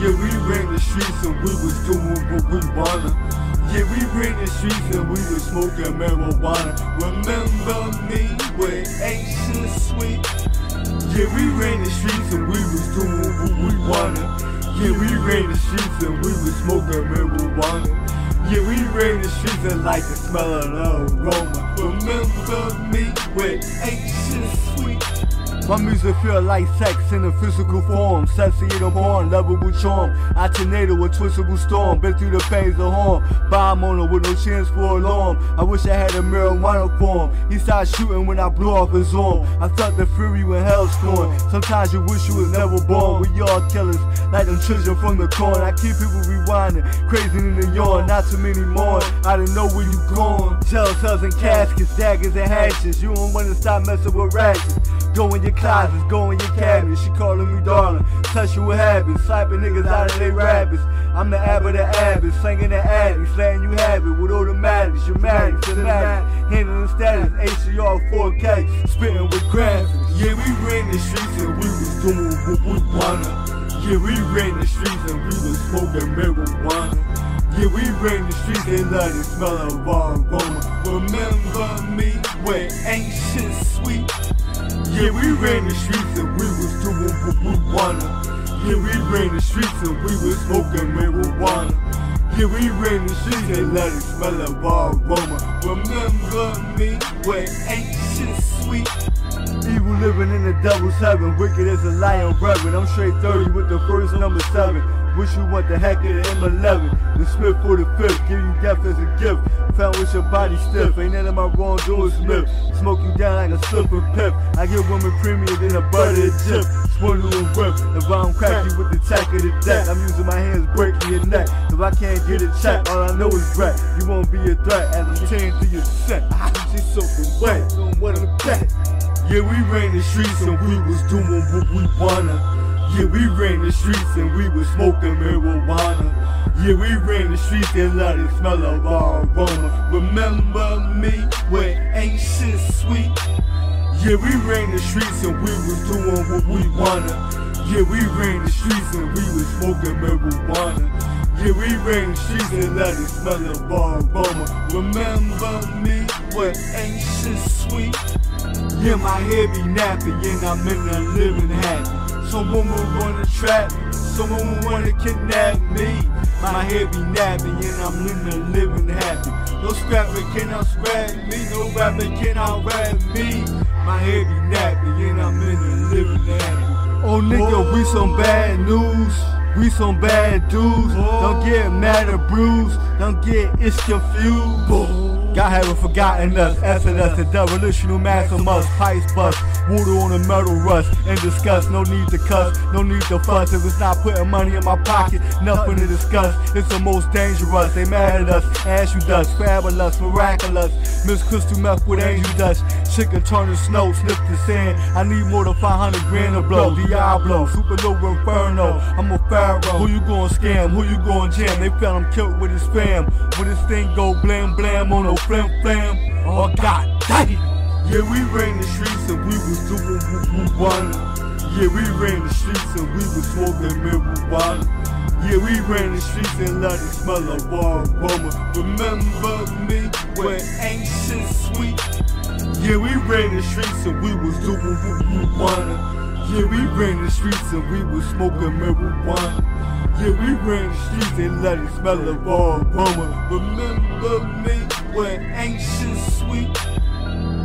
Yeah, we ran the streets and we was doing what we wanna. Yeah, we ran the streets and we was smoking marijuana. Remember me with ancient sweet. Yeah, we ran the streets and we was doing what we wanna. Yeah, we ran the streets and we was smoking marijuana. Yeah, we ran the streets and like the smell of the aroma. Remember me with ancient sweet. My music feel like sex in a physical form. Satiated horn, lovable charm. I tornado a twistable storm. Been through the pains of harm. Bomb on her with no chance for alarm. I wish I had a marijuana form. He started shooting when I blew off his arm. I felt the fury when hell's torn. Sometimes you wish you was never born. We all killers, like them children from the corn. I keep people rewinding, crazy in the yard. Not too many more. I don't know where you gone. Jail cells and caskets, daggers and hatchets. You don't wanna stop messing with ratchets. Go in your closets, go in your cabinets. She calling me darling, sexual habits, slapping niggas out of their rabbits. I'm the abbot of abbots, slinging the addicts, letting you have it with automatics, your magic, cinematic, handling status, HDR 4K, spitting with graphics. Yeah, we ran the streets and we was doing what we wanna. Yeah, we ran the streets and we was smoking marijuana. Yeah, we ran the streets and let it smell of our aroma. Remember me when ain't shit sweet. Yeah, we ran the streets and we was doing what we. Yeah, we ran the streets and we was smoking marijuana. Yeah, we ran the streets and let it smell of our aroma. Remember me when shit sweet. Evil living in the devil's heaven, wicked as a lion reverend. I'm straight 30 with the first number seven. Wish you want the heck of the M11. The Smith for the fifth, give you death as a gift. Found with your body stiff, ain't none of my wrongdoing Smith. Smoking down like a slipper pip. I give women premium than a butter chip. Swindle and whip. If I don't crack you with the tack of the deck, I'm using my hands breaking your neck. If I can't get a check, all I know is wreck. You won't be a threat as I'm chained to your set. She's soaking wet, don't wanna bet. Yeah, we ran the streets and we was doing what we wanna. Yeah, we ran the streets and we was smoking marijuana. Yeah, we ran the streets and let it smell of our aroma. Remember me when ain't shit sweet. Yeah, we ran the streets and we was doing what we wanna. Yeah, we ran the streets and we was smoking marijuana. Yeah, we ran the streets and let it smell of our aroma. Remember me when ain't shit sweet. Yeah, my head be nappy and I'm in a living happy. Some woman wanna trap me, some woman wanna kidnap me. My head be nappy and I'm in a living happy. No scrapper cannot scrap me, no rapper cannot rap me. My head be nappy and I'm in a living happy. Oh nigga, we some bad news. We some bad dudes. Don't get mad or bruised. Don't get it's confused. God haven't forgotten us, Exodus, the revolutionary maximus, price bust, water on the metal rust, and discuss, no need to cuss, no need to fuss, if it's not putting money in my pocket, nothing to discuss, it's the most dangerous, they mad at us, ash you dust, fabulous, miraculous, Miss Crystal meth with angel dust, chicken turn to snow, sniff the sand, I need more than 500 grand to blow, Diablo, supernova inferno, I'm a pharaoh, who you gonna scam, who you gonna jam, they found him killed with his fam. when this thing go blam blam on no flam flam. Oh god dang. Yeah, we ran the streets and we was doing what we wanted. Yeah, we ran the streets and we was smoking marijuana. Yeah, we ran the streets and let it smell of aroma. Remember me when ancient sweet. Yeah, we ran the streets and we was doing what we wanted. Yeah, we ran the streets and we was smoking marijuana. Yeah, we ran the streets and let it smell of aroma. Remember me ain't shit sweet.